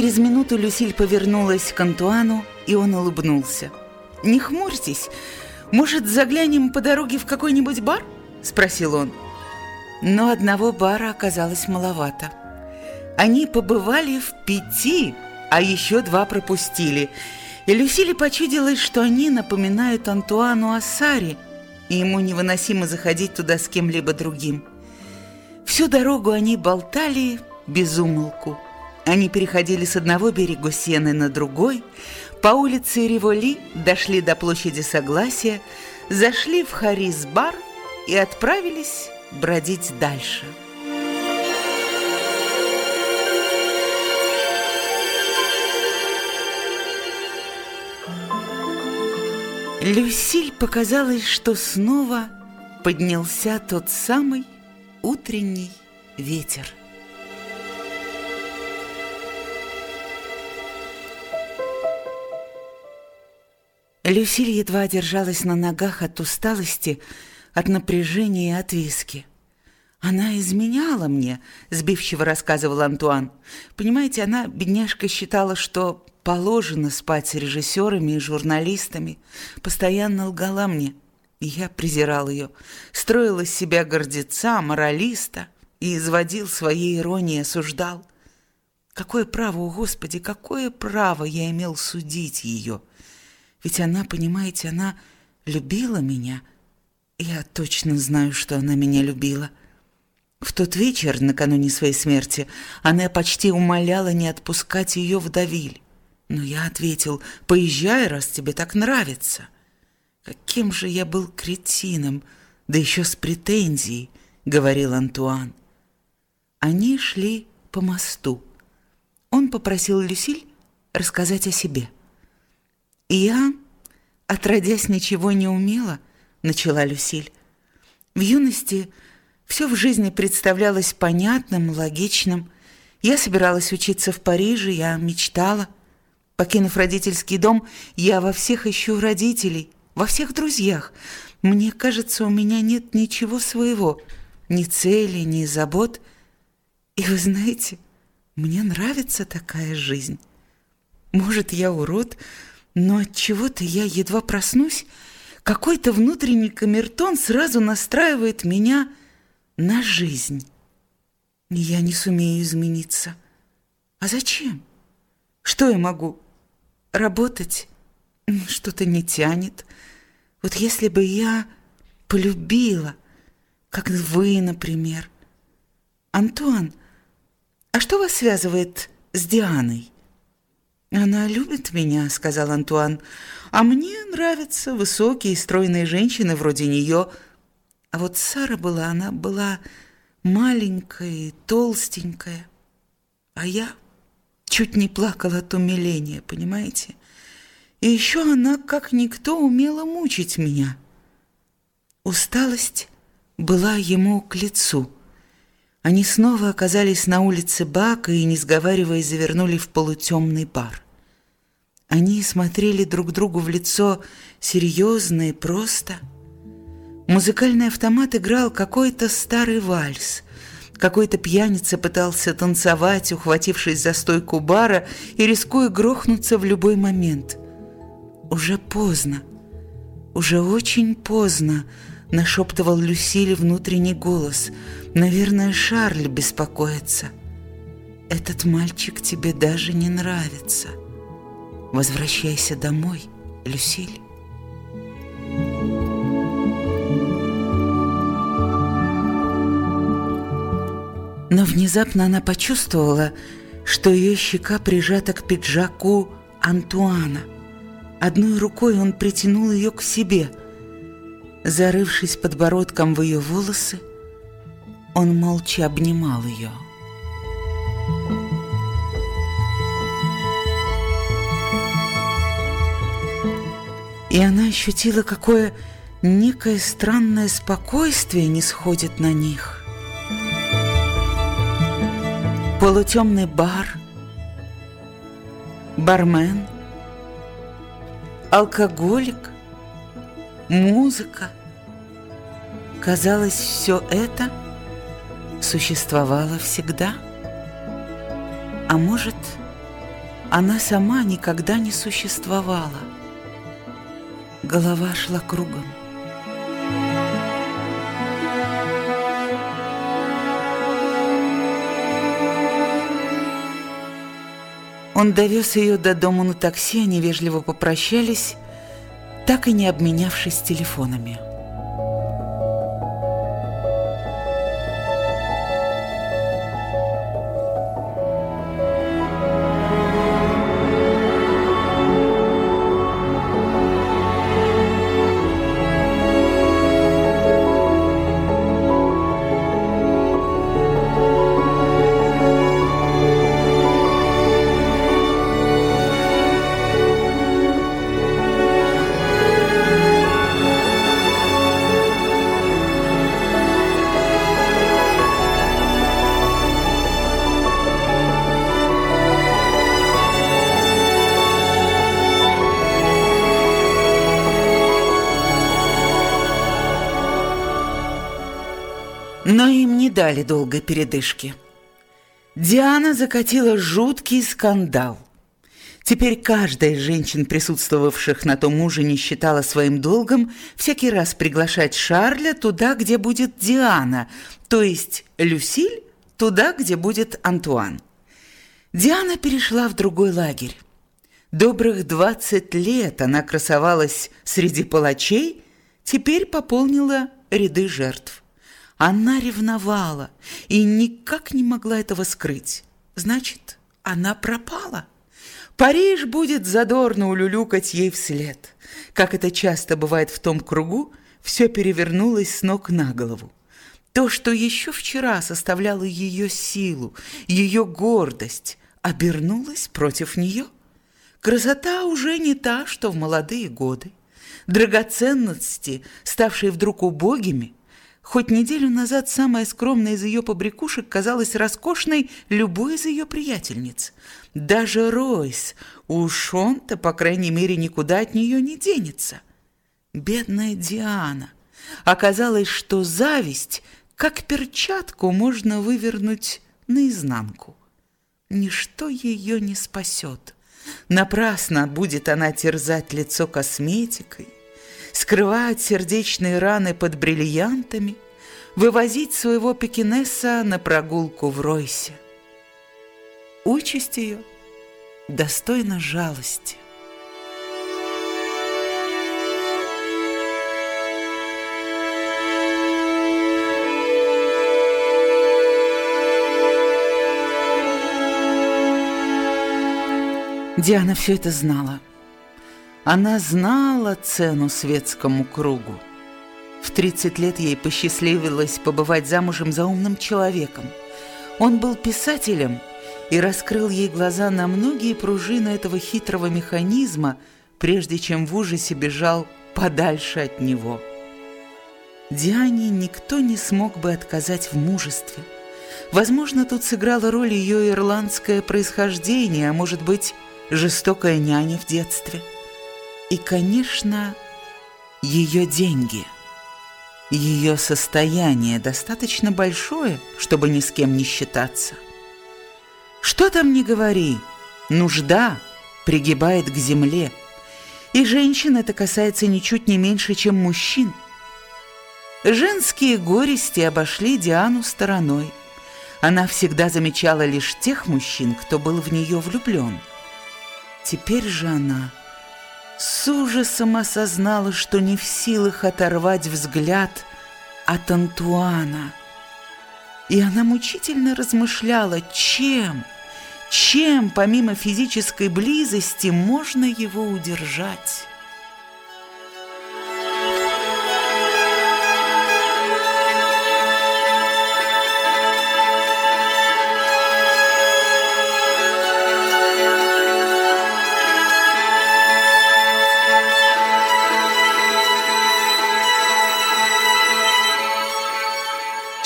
Через минуту Люсиль повернулась к Антуану, и он улыбнулся. «Не хмурьтесь, может, заглянем по дороге в какой-нибудь бар?» – спросил он. Но одного бара оказалось маловато. Они побывали в пяти, а еще два пропустили. И Люсиле почудилось, что они напоминают Антуану о Саре, и ему невыносимо заходить туда с кем-либо другим. Всю дорогу они болтали без умолку. Они переходили с одного берега Сены на другой, по улице Риволи дошли до площади Согласия, зашли в Харис-бар и отправились бродить дальше. Люсиль показалось, что снова поднялся тот самый утренний ветер. Люсиль едва держалась на ногах от усталости, от напряжения и от виски. «Она изменяла мне», — сбивчиво рассказывал Антуан. «Понимаете, она, бедняжка, считала, что положено спать с режиссерами и журналистами. Постоянно лгала мне. И я презирал ее. Строил из себя гордеца, моралиста и изводил своей иронией, осуждал. Какое право, о Господи, какое право я имел судить ее? Ведь она, понимаете, она любила меня. Я точно знаю, что она меня любила». В тот вечер, накануне своей смерти, она почти умоляла не отпускать ее в Давиль. Но я ответил, поезжай, раз тебе так нравится. Каким же я был кретином, да еще с претензией, говорил Антуан. Они шли по мосту. Он попросил Люсиль рассказать о себе. «Я, отродясь, ничего не умела», — начала Люсиль. «В юности все в жизни представлялось понятным, логичным. Я собиралась учиться в Париже, я мечтала. Покинув родительский дом, я во всех ищу родителей, во всех друзьях. Мне кажется, у меня нет ничего своего, ни цели, ни забот. И вы знаете, мне нравится такая жизнь. Может, я урод, но от чего-то я едва проснусь, какой-то внутренний камертон сразу настраивает меня на жизнь. Я не сумею измениться. А зачем? Что я могу? Работать? Что-то не тянет. Вот если бы я полюбила, как вы, например. Антуан, а что вас связывает с Дианой? Она любит меня, сказал Антуан. А мне нравятся высокие и стройные женщины вроде нее – а вот Сара была, она была маленькая толстенькая. А я чуть не плакала от умиления, понимаете? И еще она, как никто, умела мучить меня. Усталость была ему к лицу. Они снова оказались на улице Бака и, не сговариваясь, завернули в полутемный бар. Они смотрели друг другу в лицо серьезно и просто – Музыкальный автомат играл какой-то старый вальс. Какой-то пьяница пытался танцевать, ухватившись за стойку бара и рискуя грохнуться в любой момент. «Уже поздно, уже очень поздно», — нашептывал Люсиле внутренний голос. «Наверное, Шарль беспокоится. Этот мальчик тебе даже не нравится. Возвращайся домой, Люсиль». Но внезапно она почувствовала, что ее щека прижата к пиджаку Антуана. Одной рукой он притянул ее к себе. Зарывшись подбородком в ее волосы, он молча обнимал ее. И она ощутила, какое некое странное спокойствие не сходит на них полутемный бар, бармен, алкоголик, музыка. Казалось, все это существовало всегда. А может, она сама никогда не существовала. Голова шла кругом. Он довез ее до дома на такси, они вежливо попрощались, так и не обменявшись телефонами. Но им не дали долгой передышки. Диана закатила жуткий скандал. Теперь каждая из женщин, присутствовавших на том ужине, считала своим долгом всякий раз приглашать Шарля туда, где будет Диана, то есть Люсиль туда, где будет Антуан. Диана перешла в другой лагерь. Добрых 20 лет она красовалась среди палачей, теперь пополнила ряды жертв. Она ревновала и никак не могла этого скрыть. Значит, она пропала. Париж будет задорно улюлюкать ей вслед. Как это часто бывает в том кругу, все перевернулось с ног на голову. То, что еще вчера составляло ее силу, ее гордость, обернулось против нее. Красота уже не та, что в молодые годы. Драгоценности, ставшие вдруг убогими – Хоть неделю назад самая скромная из ее побрякушек казалась роскошной любой из ее приятельниц. Даже Ройс, уж он-то, по крайней мере, никуда от нее не денется. Бедная Диана. Оказалось, что зависть, как перчатку, можно вывернуть наизнанку. Ничто ее не спасет. Напрасно будет она терзать лицо косметикой, скрывать сердечные раны под бриллиантами, вывозить своего пекинеса на прогулку в Ройсе. Участь ее достойна жалости. Диана все это знала. Она знала цену светскому кругу. В 30 лет ей посчастливилось побывать замужем за умным человеком. Он был писателем и раскрыл ей глаза на многие пружины этого хитрого механизма, прежде чем в ужасе бежал подальше от него. Диане никто не смог бы отказать в мужестве. Возможно, тут сыграла роль ее ирландское происхождение, а может быть, жестокая няня в детстве – и, конечно, ее деньги. Ее состояние достаточно большое, чтобы ни с кем не считаться. Что там не говори, нужда пригибает к земле. И женщин это касается ничуть не меньше, чем мужчин. Женские горести обошли Диану стороной. Она всегда замечала лишь тех мужчин, кто был в нее влюблен. Теперь же она с ужасом осознала, что не в силах оторвать взгляд от Антуана. И она мучительно размышляла, чем, чем, помимо физической близости, можно его удержать.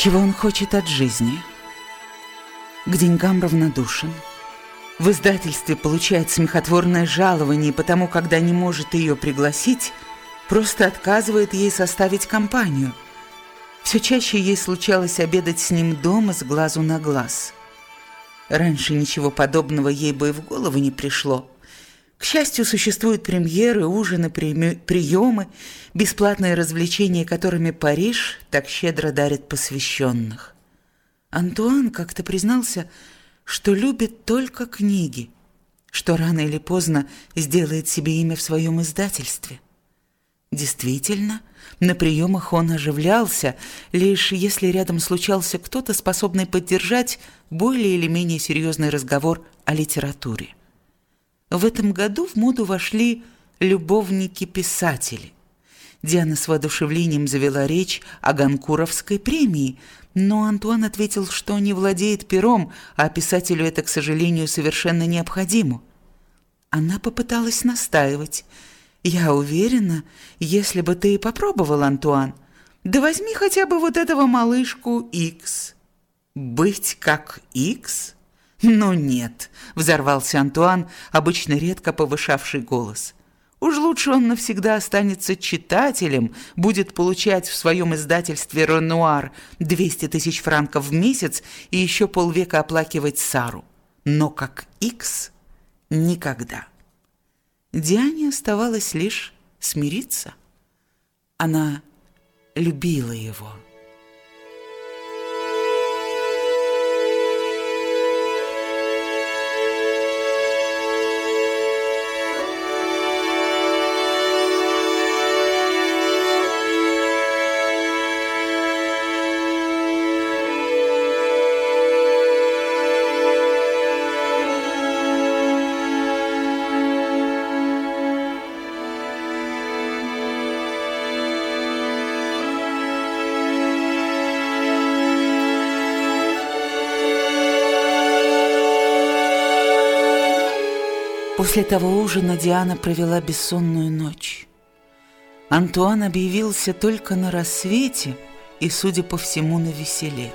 Чего он хочет от жизни? К деньгам равнодушен. В издательстве получает смехотворное жалование, потому когда не может ее пригласить, просто отказывает ей составить компанию. Все чаще ей случалось обедать с ним дома с глазу на глаз. Раньше ничего подобного ей бы и в голову не пришло. К счастью, существуют премьеры, ужины, приемы, бесплатные развлечения, которыми Париж так щедро дарит посвященных. Антуан как-то признался, что любит только книги, что рано или поздно сделает себе имя в своем издательстве. Действительно, на приемах он оживлялся, лишь если рядом случался кто-то, способный поддержать более или менее серьезный разговор о литературе. В этом году в моду вошли любовники-писатели. Диана с воодушевлением завела речь о Ганкуровской премии, но Антуан ответил, что не владеет пером, а писателю это, к сожалению, совершенно необходимо. Она попыталась настаивать. «Я уверена, если бы ты и попробовал, Антуан, да возьми хотя бы вот этого малышку Икс». «Быть как Икс?» «Ну нет», — взорвался Антуан, обычно редко повышавший голос. Уж лучше он навсегда останется читателем, будет получать в своем издательстве «Ренуар» 200 тысяч франков в месяц и еще полвека оплакивать Сару. Но как Икс – никогда. Диане оставалось лишь смириться. Она любила его. После того ужина Диана провела бессонную ночь. Антуан объявился только на рассвете и, судя по всему, на веселе.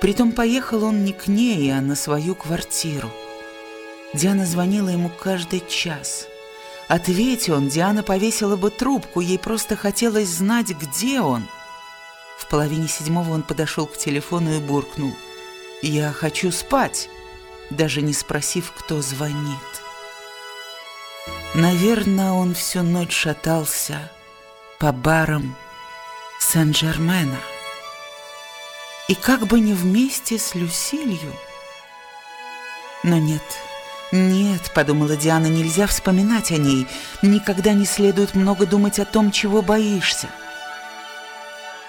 Притом поехал он не к ней, а на свою квартиру. Диана звонила ему каждый час. Ответь он, Диана повесила бы трубку, ей просто хотелось знать, где он. В половине седьмого он подошел к телефону и буркнул. «Я хочу спать» даже не спросив, кто звонит. Наверное, он всю ночь шатался по барам Сен-Жермена. И как бы не вместе с Люсилью. Но нет, нет, подумала Диана, нельзя вспоминать о ней. Никогда не следует много думать о том, чего боишься.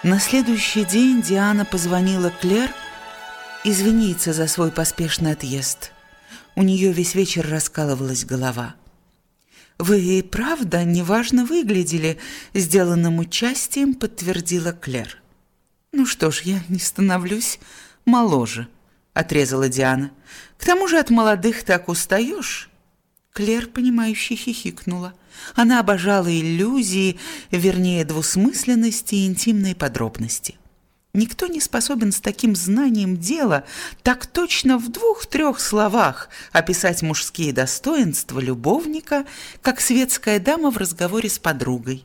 На следующий день Диана позвонила Клер извиниться за свой поспешный отъезд. У нее весь вечер раскалывалась голова. «Вы и правда неважно выглядели», — сделанным участием подтвердила Клер. «Ну что ж, я не становлюсь моложе», — отрезала Диана. «К тому же от молодых так устаешь». Клер, понимающе хихикнула. Она обожала иллюзии, вернее, двусмысленности и интимные подробности. Никто не способен с таким знанием дела так точно в двух-трех словах описать мужские достоинства любовника, как светская дама в разговоре с подругой.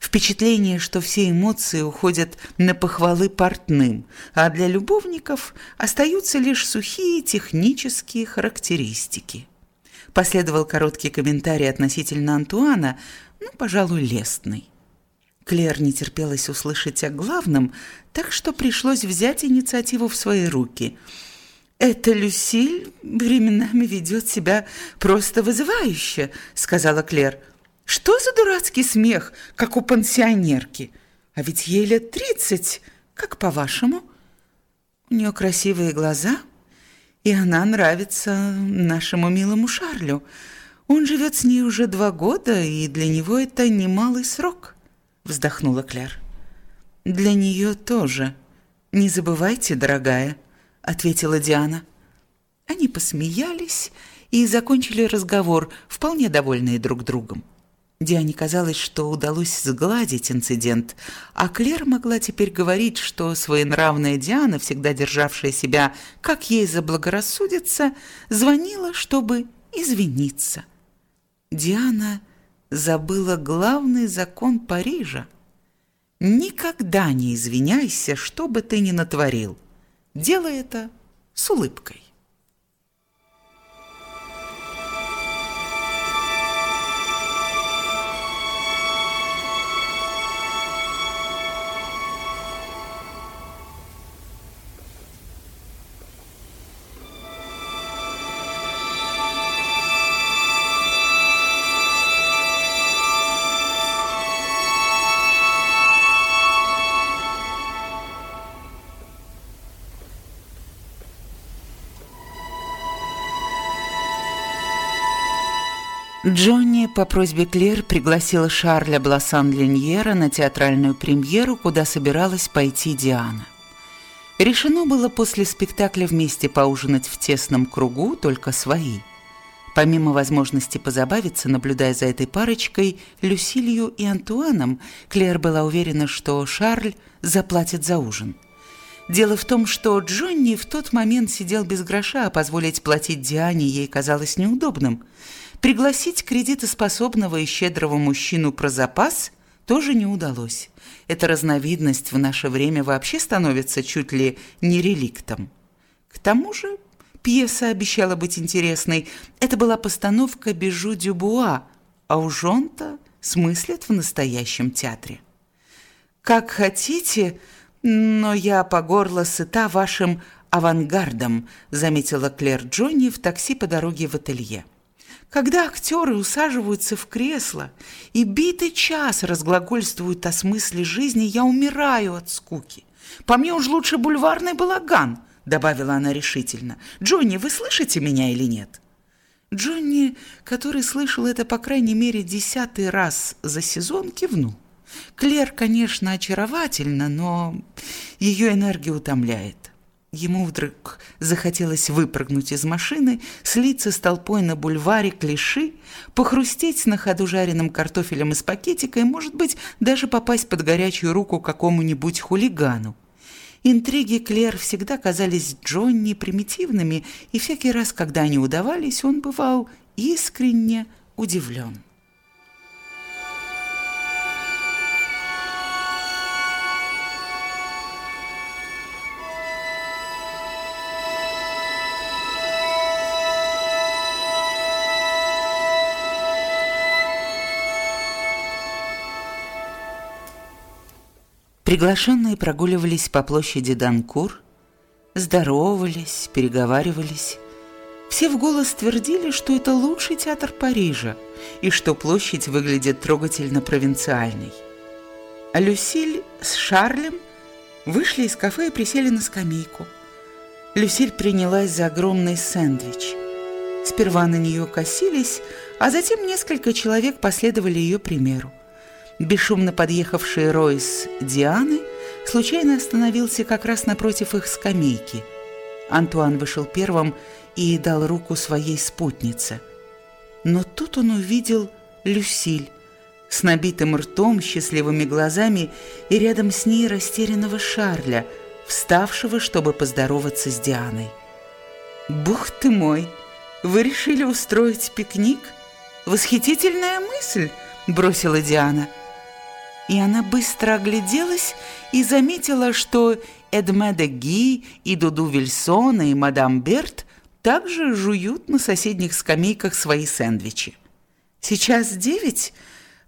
Впечатление, что все эмоции уходят на похвалы портным, а для любовников остаются лишь сухие технические характеристики. Последовал короткий комментарий относительно Антуана, ну, пожалуй, лестный. Клер не терпелось услышать о главном, так что пришлось взять инициативу в свои руки. «Эта Люсиль временами ведет себя просто вызывающе», — сказала Клер. «Что за дурацкий смех, как у пансионерки? А ведь ей лет тридцать, как по-вашему?» «У нее красивые глаза, и она нравится нашему милому Шарлю. Он живет с ней уже два года, и для него это немалый срок» вздохнула Клер. Для нее тоже. Не забывайте, дорогая, ответила Диана. Они посмеялись и закончили разговор, вполне довольные друг другом. Диане казалось, что удалось сгладить инцидент, а Клер могла теперь говорить, что своенравная Диана, всегда державшая себя, как ей заблагорассудится, звонила, чтобы извиниться. Диана забыла главный закон Парижа. Никогда не извиняйся, что бы ты ни натворил. Делай это с улыбкой. Джонни по просьбе Клер пригласила Шарля Блассан-Леньера на театральную премьеру, куда собиралась пойти Диана. Решено было после спектакля вместе поужинать в тесном кругу, только свои. Помимо возможности позабавиться, наблюдая за этой парочкой, Люсилью и Антуаном, Клер была уверена, что Шарль заплатит за ужин. Дело в том, что Джонни в тот момент сидел без гроша, а позволить платить Диане ей казалось неудобным. Пригласить кредитоспособного и щедрого мужчину про запас тоже не удалось. Эта разновидность в наше время вообще становится чуть ли не реликтом. К тому же пьеса обещала быть интересной. Это была постановка «Бежу Дюбуа», а уж он-то смыслит в настоящем театре. «Как хотите, но я по горло сыта вашим авангардом», заметила Клэр Джонни в такси по дороге в ателье. Когда актеры усаживаются в кресло и битый час разглагольствуют о смысле жизни, я умираю от скуки. По мне уж лучше бульварный балаган, добавила она решительно. Джонни, вы слышите меня или нет? Джонни, который слышал это по крайней мере десятый раз за сезон, кивнул. Клер, конечно, очаровательна, но ее энергия утомляет. Ему вдруг захотелось выпрыгнуть из машины, слиться с толпой на бульваре Клиши, похрустеть на ходу жареным картофелем из пакетика и, может быть, даже попасть под горячую руку какому-нибудь хулигану. Интриги Клер всегда казались Джонни примитивными, и всякий раз, когда они удавались, он бывал искренне удивлен. Приглашенные прогуливались по площади Данкур, здоровались, переговаривались. Все в голос твердили, что это лучший театр Парижа и что площадь выглядит трогательно провинциальной. А Люсиль с Шарлем вышли из кафе и присели на скамейку. Люсиль принялась за огромный сэндвич. Сперва на нее косились, а затем несколько человек последовали ее примеру. Бесшумно подъехавший Ройс Дианы случайно остановился как раз напротив их скамейки. Антуан вышел первым и дал руку своей спутнице. Но тут он увидел Люсиль с набитым ртом, счастливыми глазами и рядом с ней растерянного Шарля, вставшего, чтобы поздороваться с Дианой. «Бух ты мой! Вы решили устроить пикник? Восхитительная мысль!» – бросила Диана – и она быстро огляделась и заметила, что Эдме де Ги и Дуду Вильсона и мадам Берт также жуют на соседних скамейках свои сэндвичи. «Сейчас девять?»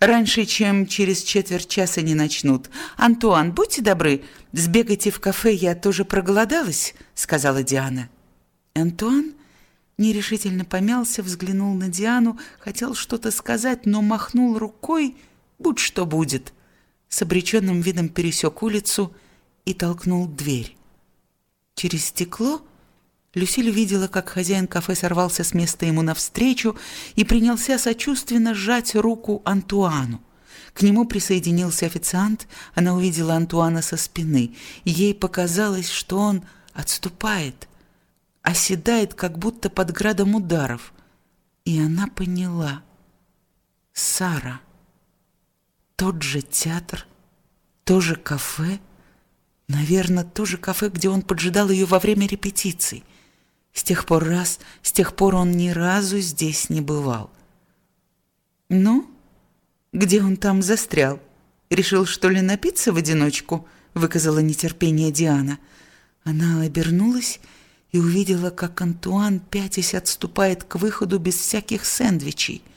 Раньше, чем через четверть часа не начнут. Антуан, будьте добры, сбегайте в кафе, я тоже проголодалась, сказала Диана. Антуан нерешительно помялся, взглянул на Диану, хотел что-то сказать, но махнул рукой, будь что будет с обреченным видом пересек улицу и толкнул дверь. Через стекло Люсиль увидела, как хозяин кафе сорвался с места ему навстречу и принялся сочувственно сжать руку Антуану. К нему присоединился официант, она увидела Антуана со спины, ей показалось, что он отступает, оседает, как будто под градом ударов. И она поняла. Сара. Тот же театр, то же кафе, наверное, то же кафе, где он поджидал ее во время репетиций. С тех пор раз, с тех пор он ни разу здесь не бывал. Ну, где он там застрял? Решил, что ли, напиться в одиночку? Выказала нетерпение Диана. Она обернулась и увидела, как Антуан, пятясь, отступает к выходу без всяких сэндвичей –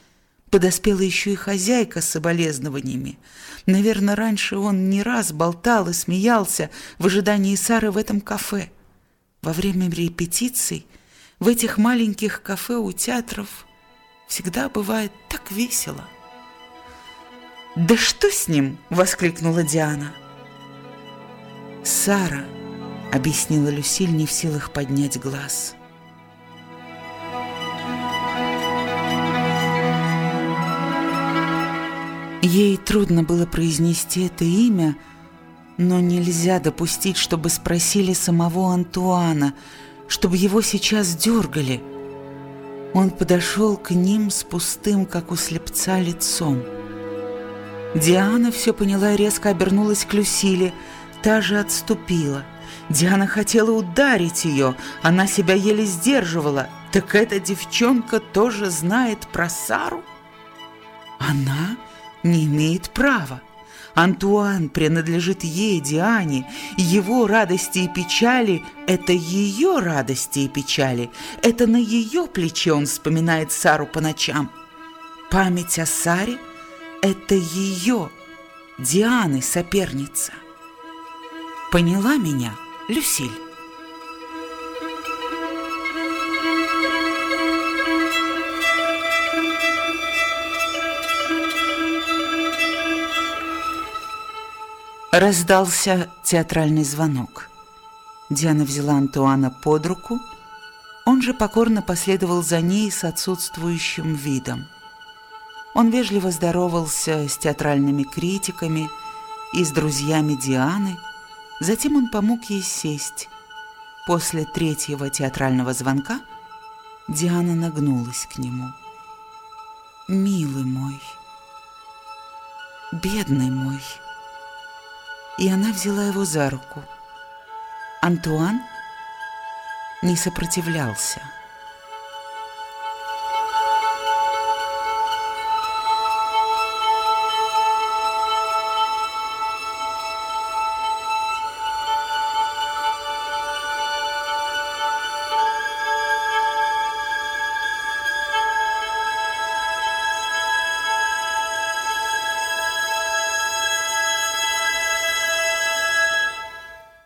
Подоспела еще и хозяйка с соболезнованиями. Наверное, раньше он не раз болтал и смеялся в ожидании Сары в этом кафе. Во время репетиций в этих маленьких кафе у театров всегда бывает так весело. «Да что с ним?» — воскликнула Диана. «Сара», — объяснила Люсиль, не в силах поднять глаз — Ей трудно было произнести это имя, но нельзя допустить, чтобы спросили самого Антуана, чтобы его сейчас дергали. Он подошел к ним с пустым, как у слепца, лицом. Диана все поняла и резко обернулась к Люсиле. Та же отступила. Диана хотела ударить ее, она себя еле сдерживала. Так эта девчонка тоже знает про Сару? Она не имеет права. Антуан принадлежит ей, Диане, его радости и печали – это ее радости и печали, это на ее плече он вспоминает Сару по ночам. Память о Саре – это ее, Дианы, соперница. Поняла меня, Люсиль? Раздался театральный звонок. Диана взяла Антуана под руку, он же покорно последовал за ней с отсутствующим видом. Он вежливо здоровался с театральными критиками и с друзьями Дианы, затем он помог ей сесть. После третьего театрального звонка Диана нагнулась к нему. «Милый мой, бедный мой», и она взяла его за руку. Антуан не сопротивлялся.